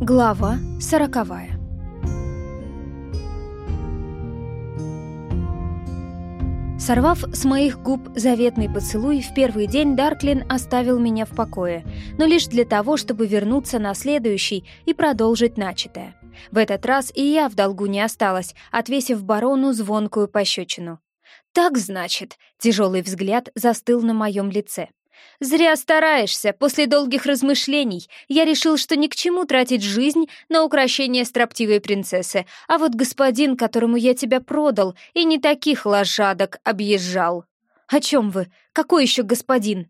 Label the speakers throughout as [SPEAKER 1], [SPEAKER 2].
[SPEAKER 1] Глава сороковая Сорвав с моих губ заветный поцелуй, в первый день Дарклин оставил меня в покое, но лишь для того, чтобы вернуться на следующий и продолжить начатое. В этот раз и я в долгу не осталась, отвесив барону звонкую пощечину. «Так, значит», — тяжелый взгляд застыл на моем лице. «Зря стараешься. После долгих размышлений я решил, что ни к чему тратить жизнь на украшение строптивой принцессы, а вот господин, которому я тебя продал, и не таких лошадок объезжал». «О чем вы? Какой еще господин?»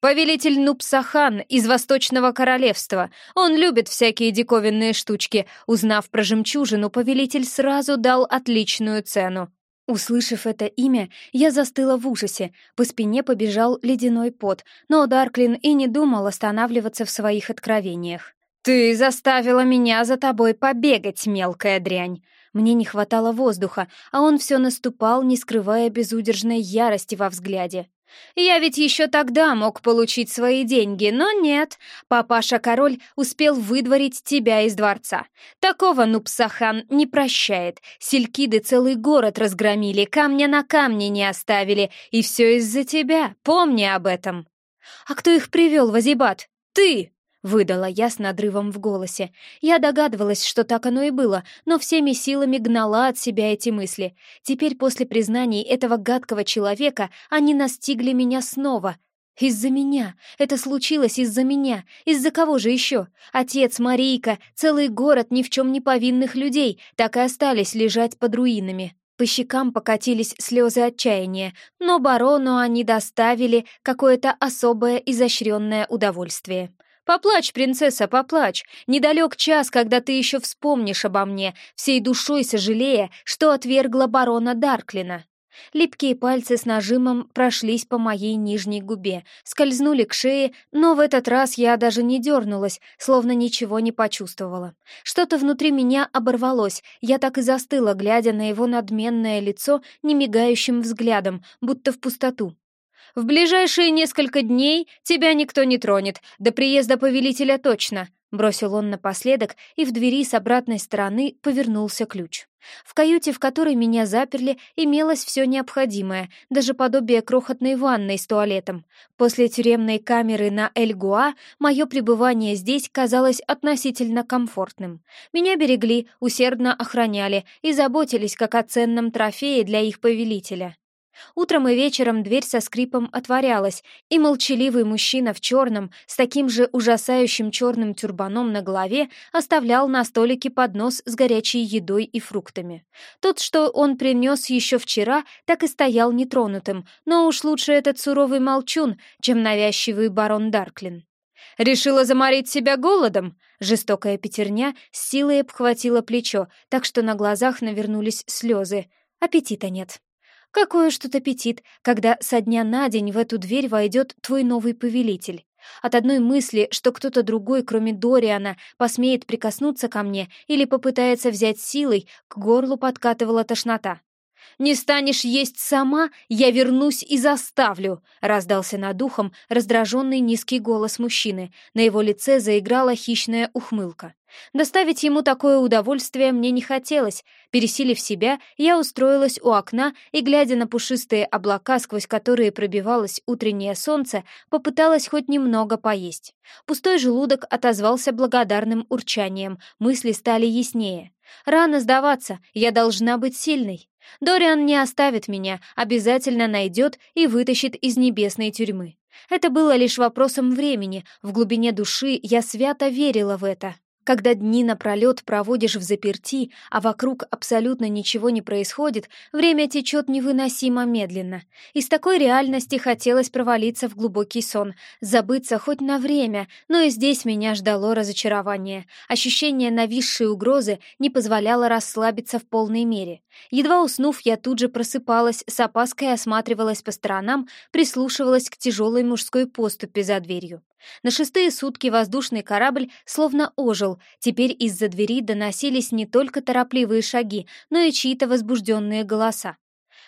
[SPEAKER 1] «Повелитель Нупсахан из Восточного Королевства. Он любит всякие диковинные штучки. Узнав про жемчужину, повелитель сразу дал отличную цену. Услышав это имя, я застыла в ужасе, по спине побежал ледяной пот, но Дарклин и не думал останавливаться в своих откровениях. «Ты заставила меня за тобой побегать, мелкая дрянь!» Мне не хватало воздуха, а он все наступал, не скрывая безудержной ярости во взгляде. Я ведь еще тогда мог получить свои деньги, но нет. Папаша-король успел выдворить тебя из дворца. Такого Нупсахан не прощает. Селькиды целый город разгромили, камня на камне не оставили. И все из-за тебя. Помни об этом. А кто их привел, Вазибат? Ты! Выдала я с надрывом в голосе. Я догадывалась, что так оно и было, но всеми силами гнала от себя эти мысли. Теперь, после признаний этого гадкого человека, они настигли меня снова. Из-за меня. Это случилось из-за меня. Из-за кого же еще? Отец, Марийка, целый город ни в чем не повинных людей так и остались лежать под руинами. По щекам покатились слезы отчаяния, но барону они доставили какое-то особое изощренное удовольствие. Поплачь, принцесса, поплачь. Недалек час, когда ты еще вспомнишь обо мне, всей душой сожалея, что отвергла барона Дарклина. Липкие пальцы с нажимом прошлись по моей нижней губе, скользнули к шее, но в этот раз я даже не дернулась, словно ничего не почувствовала. Что-то внутри меня оборвалось, я так и застыла, глядя на его надменное лицо немигающим взглядом, будто в пустоту. В ближайшие несколько дней тебя никто не тронет, до приезда повелителя точно», — бросил он напоследок, и в двери с обратной стороны повернулся ключ. В каюте, в которой меня заперли, имелось все необходимое, даже подобие крохотной ванной с туалетом. После тюремной камеры на Эльгуа мое пребывание здесь казалось относительно комфортным. Меня берегли, усердно охраняли и заботились как о ценном трофее для их повелителя. Утром и вечером дверь со скрипом отворялась, и молчаливый мужчина в черном, с таким же ужасающим черным тюрбаном на голове, оставлял на столике поднос с горячей едой и фруктами. Тот, что он принес еще вчера, так и стоял нетронутым, но уж лучше этот суровый молчун, чем навязчивый барон Дарклин. «Решила заморить себя голодом?» Жестокая пятерня с силой обхватила плечо, так что на глазах навернулись слезы. Аппетита нет. Какой уж тут аппетит, когда со дня на день в эту дверь войдет твой новый повелитель. От одной мысли, что кто-то другой, кроме Дориана, посмеет прикоснуться ко мне или попытается взять силой, к горлу подкатывала тошнота. «Не станешь есть сама, я вернусь и заставлю!» — раздался над ухом раздраженный низкий голос мужчины. На его лице заиграла хищная ухмылка. Доставить ему такое удовольствие мне не хотелось. Пересилив себя, я устроилась у окна и, глядя на пушистые облака, сквозь которые пробивалось утреннее солнце, попыталась хоть немного поесть. Пустой желудок отозвался благодарным урчанием, мысли стали яснее. Рано сдаваться, я должна быть сильной. Дориан не оставит меня, обязательно найдет и вытащит из небесной тюрьмы. Это было лишь вопросом времени, в глубине души я свято верила в это. Когда дни напролет проводишь в заперти, а вокруг абсолютно ничего не происходит, время течет невыносимо медленно. Из такой реальности хотелось провалиться в глубокий сон, забыться хоть на время, но и здесь меня ждало разочарование. Ощущение нависшей угрозы не позволяло расслабиться в полной мере. Едва уснув, я тут же просыпалась, с опаской осматривалась по сторонам, прислушивалась к тяжелой мужской поступе за дверью. На шестые сутки воздушный корабль словно ожил, теперь из-за двери доносились не только торопливые шаги, но и чьи-то возбужденные голоса.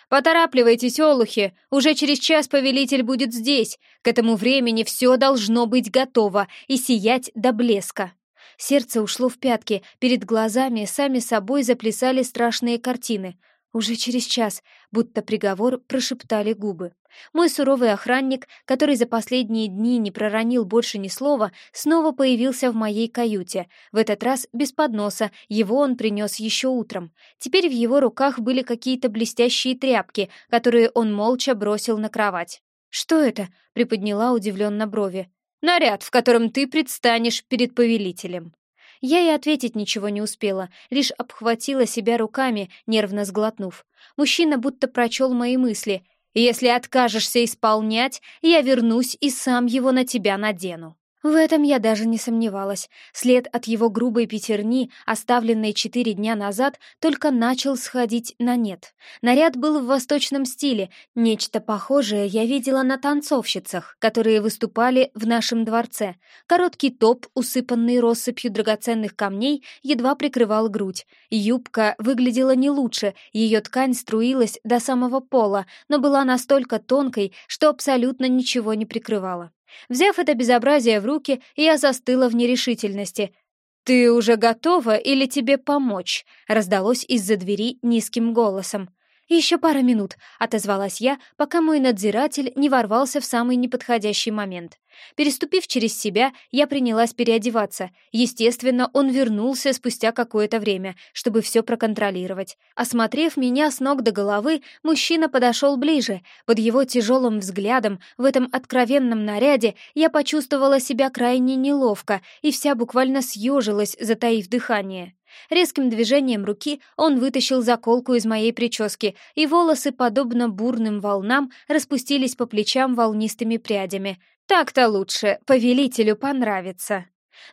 [SPEAKER 1] «Поторапливайтесь, олухи! Уже через час повелитель будет здесь! К этому времени все должно быть готово и сиять до блеска!» Сердце ушло в пятки, перед глазами сами собой заплясали страшные картины. Уже через час, будто приговор, прошептали губы. Мой суровый охранник, который за последние дни не проронил больше ни слова, снова появился в моей каюте. В этот раз без подноса, его он принес еще утром. Теперь в его руках были какие-то блестящие тряпки, которые он молча бросил на кровать. «Что это?» — приподняла удивленно брови. «Наряд, в котором ты предстанешь перед повелителем». Я и ответить ничего не успела, лишь обхватила себя руками, нервно сглотнув. Мужчина будто прочел мои мысли. «Если откажешься исполнять, я вернусь и сам его на тебя надену». В этом я даже не сомневалась. След от его грубой пятерни, оставленной четыре дня назад, только начал сходить на нет. Наряд был в восточном стиле. Нечто похожее я видела на танцовщицах, которые выступали в нашем дворце. Короткий топ, усыпанный россыпью драгоценных камней, едва прикрывал грудь. Юбка выглядела не лучше, ее ткань струилась до самого пола, но была настолько тонкой, что абсолютно ничего не прикрывала. Взяв это безобразие в руки, я застыла в нерешительности. «Ты уже готова или тебе помочь?» — раздалось из-за двери низким голосом. «Еще пара минут», — отозвалась я, пока мой надзиратель не ворвался в самый неподходящий момент. Переступив через себя, я принялась переодеваться. Естественно, он вернулся спустя какое-то время, чтобы все проконтролировать. Осмотрев меня с ног до головы, мужчина подошел ближе. Под его тяжелым взглядом в этом откровенном наряде я почувствовала себя крайне неловко и вся буквально съежилась, затаив дыхание. Резким движением руки он вытащил заколку из моей прически, и волосы, подобно бурным волнам, распустились по плечам волнистыми прядями. Так-то лучше, повелителю понравится.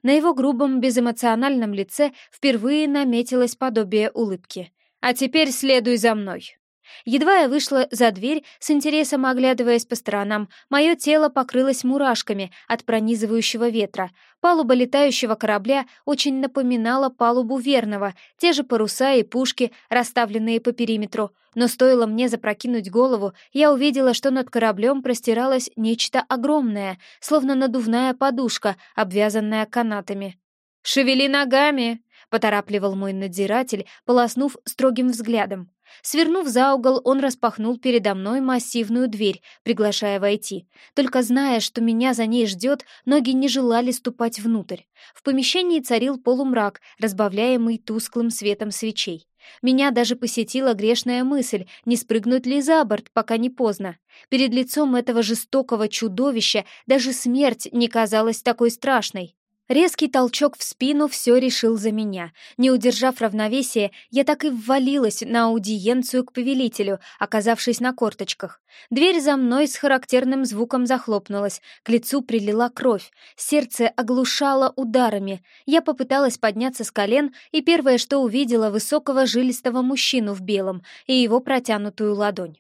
[SPEAKER 1] На его грубом, безэмоциональном лице впервые наметилось подобие улыбки. «А теперь следуй за мной». Едва я вышла за дверь, с интересом оглядываясь по сторонам, мое тело покрылось мурашками от пронизывающего ветра. Палуба летающего корабля очень напоминала палубу верного, те же паруса и пушки, расставленные по периметру. Но стоило мне запрокинуть голову, я увидела, что над кораблем простиралось нечто огромное, словно надувная подушка, обвязанная канатами. «Шевели ногами!» — поторапливал мой надзиратель, полоснув строгим взглядом. Свернув за угол, он распахнул передо мной массивную дверь, приглашая войти. Только зная, что меня за ней ждет, ноги не желали ступать внутрь. В помещении царил полумрак, разбавляемый тусклым светом свечей. Меня даже посетила грешная мысль, не спрыгнуть ли за борт, пока не поздно. Перед лицом этого жестокого чудовища даже смерть не казалась такой страшной. Резкий толчок в спину все решил за меня. Не удержав равновесия, я так и ввалилась на аудиенцию к повелителю, оказавшись на корточках. Дверь за мной с характерным звуком захлопнулась, к лицу прилила кровь, сердце оглушало ударами. Я попыталась подняться с колен, и первое, что увидела, высокого жилистого мужчину в белом и его протянутую ладонь.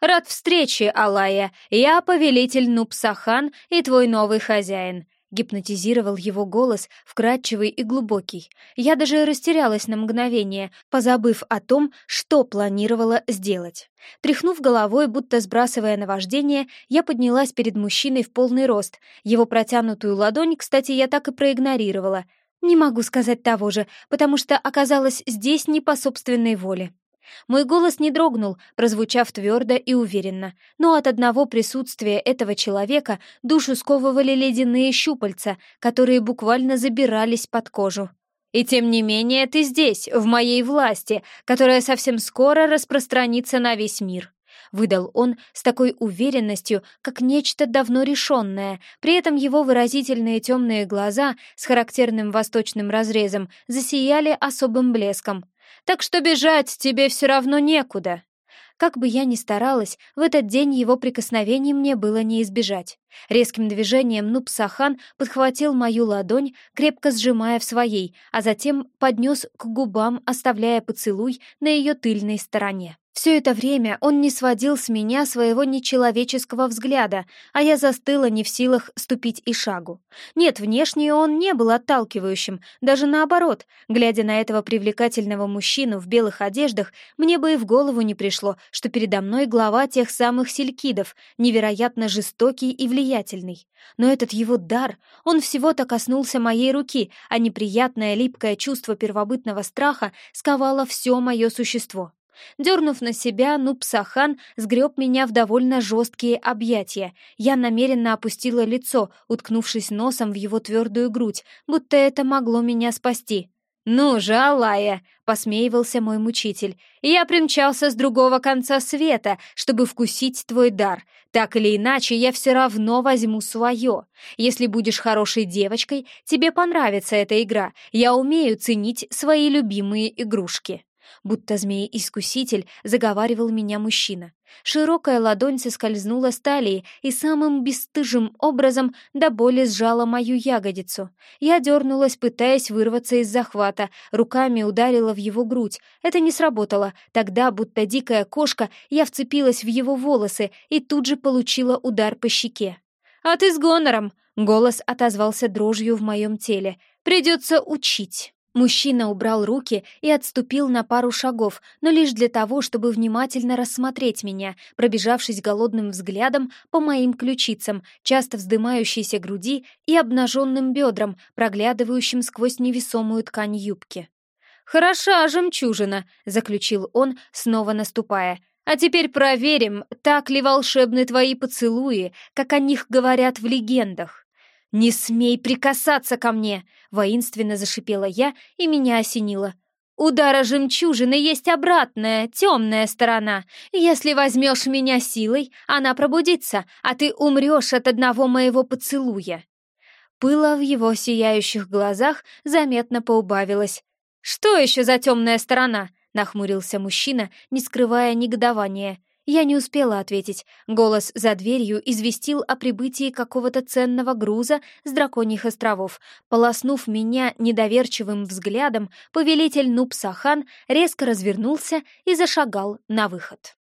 [SPEAKER 1] «Рад встрече, Алая! Я повелитель Нупсахан и твой новый хозяин!» Гипнотизировал его голос, вкрадчивый и глубокий. Я даже растерялась на мгновение, позабыв о том, что планировала сделать. Тряхнув головой, будто сбрасывая наваждение, я поднялась перед мужчиной в полный рост. Его протянутую ладонь, кстати, я так и проигнорировала. Не могу сказать того же, потому что оказалась здесь не по собственной воле. Мой голос не дрогнул, прозвучав твердо и уверенно, но от одного присутствия этого человека душу сковывали ледяные щупальца, которые буквально забирались под кожу. «И тем не менее ты здесь, в моей власти, которая совсем скоро распространится на весь мир», — выдал он с такой уверенностью, как нечто давно решенное. При этом его выразительные темные глаза с характерным восточным разрезом засияли особым блеском так что бежать тебе все равно некуда. Как бы я ни старалась, в этот день его прикосновений мне было не избежать. Резким движением Нупсахан подхватил мою ладонь, крепко сжимая в своей, а затем поднес к губам, оставляя поцелуй на ее тыльной стороне. Все это время он не сводил с меня своего нечеловеческого взгляда, а я застыла не в силах ступить и шагу. Нет, внешне он не был отталкивающим, даже наоборот. Глядя на этого привлекательного мужчину в белых одеждах, мне бы и в голову не пришло, что передо мной глава тех самых селькидов, невероятно жестокий и влиятельный. Но этот его дар, он всего-то коснулся моей руки, а неприятное липкое чувство первобытного страха сковало все мое существо. Дернув на себя, Нупсахан сгреб меня в довольно жесткие объятия. Я намеренно опустила лицо, уткнувшись носом в его твердую грудь, будто это могло меня спасти. «Ну же, Алая!» — посмеивался мой мучитель. «Я примчался с другого конца света, чтобы вкусить твой дар. Так или иначе, я все равно возьму свое. Если будешь хорошей девочкой, тебе понравится эта игра. Я умею ценить свои любимые игрушки» будто змей-искуситель, заговаривал меня мужчина. Широкая ладонь соскользнула с талии и самым бесстыжим образом до боли сжала мою ягодицу. Я дернулась, пытаясь вырваться из захвата, руками ударила в его грудь. Это не сработало. Тогда, будто дикая кошка, я вцепилась в его волосы и тут же получила удар по щеке. «А ты с гонором!» — голос отозвался дрожью в моем теле. «Придется учить!» Мужчина убрал руки и отступил на пару шагов, но лишь для того, чтобы внимательно рассмотреть меня, пробежавшись голодным взглядом по моим ключицам, часто вздымающейся груди и обнаженным бедрам, проглядывающим сквозь невесомую ткань юбки. «Хороша жемчужина», — заключил он, снова наступая. «А теперь проверим, так ли волшебны твои поцелуи, как о них говорят в легендах». «Не смей прикасаться ко мне!» — воинственно зашипела я, и меня осенило. «Удара жемчужины есть обратная, темная сторона. Если возьмешь меня силой, она пробудится, а ты умрешь от одного моего поцелуя». Пыла в его сияющих глазах заметно поубавилось. «Что еще за темная сторона?» — нахмурился мужчина, не скрывая негодования. Я не успела ответить. Голос за дверью известил о прибытии какого-то ценного груза с драконьих островов. Полоснув меня недоверчивым взглядом, повелитель Нупсахан резко развернулся и зашагал на выход.